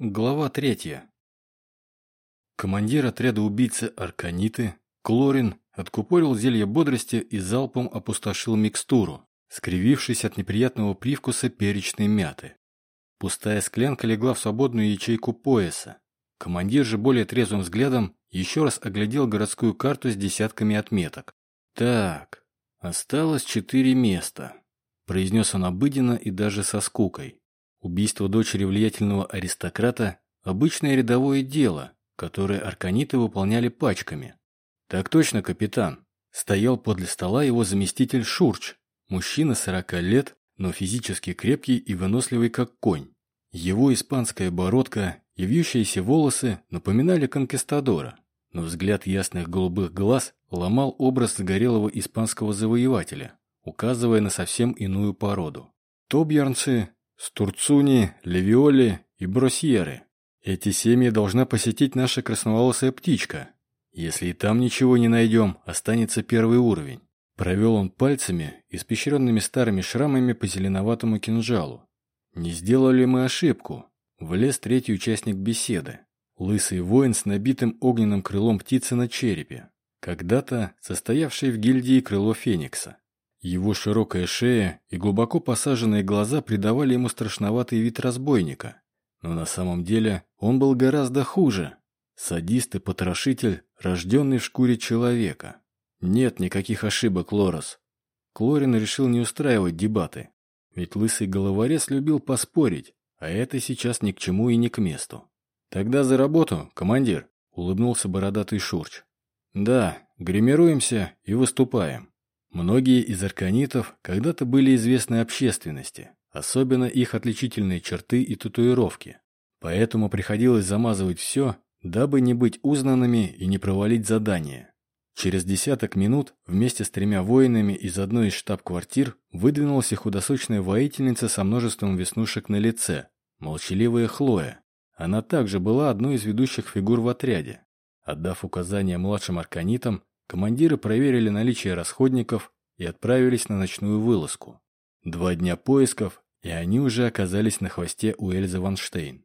Глава третья. Командир отряда убийцы Арканиты, Клорин, откупорил зелье бодрости и залпом опустошил микстуру, скривившись от неприятного привкуса перечной мяты. Пустая склянка легла в свободную ячейку пояса. Командир же более трезвым взглядом еще раз оглядел городскую карту с десятками отметок. «Так, осталось четыре места», – произнес он обыденно и даже со скукой. Убийство дочери влиятельного аристократа – обычное рядовое дело, которое арканиты выполняли пачками. Так точно, капитан. Стоял подле стола его заместитель Шурч, мужчина 40 лет, но физически крепкий и выносливый как конь. Его испанская бородка и вьющиеся волосы напоминали конкистадора, но взгляд ясных голубых глаз ломал образ загорелого испанского завоевателя, указывая на совсем иную породу. Тобьярнцы Стурцуни, Левиоли и Бросьеры. Эти семьи должна посетить наша красноволосая птичка. Если и там ничего не найдем, останется первый уровень. Провел он пальцами, испещренными старыми шрамами по зеленоватому кинжалу. Не сделали мы ошибку. Влез третий участник беседы. Лысый воин с набитым огненным крылом птицы на черепе. Когда-то состоявший в гильдии крыло Феникса. Его широкая шея и глубоко посаженные глаза придавали ему страшноватый вид разбойника. Но на самом деле он был гораздо хуже. Садист и потрошитель, рожденный в шкуре человека. Нет никаких ошибок, Лорес. Клорин решил не устраивать дебаты. Ведь лысый головорез любил поспорить, а это сейчас ни к чему и ни к месту. «Тогда за работу, командир», — улыбнулся бородатый Шурч. «Да, гримируемся и выступаем». Многие из арканитов когда-то были известны общественности, особенно их отличительные черты и татуировки. Поэтому приходилось замазывать все, дабы не быть узнанными и не провалить задание. Через десяток минут вместе с тремя воинами из одной из штаб-квартир выдвинулась худосочная воительница со множеством веснушек на лице, молчаливая Хлоя. Она также была одной из ведущих фигур в отряде. Отдав указания младшим арканитам, Командиры проверили наличие расходников и отправились на ночную вылазку. Два дня поисков, и они уже оказались на хвосте у Эльзы Ванштейн.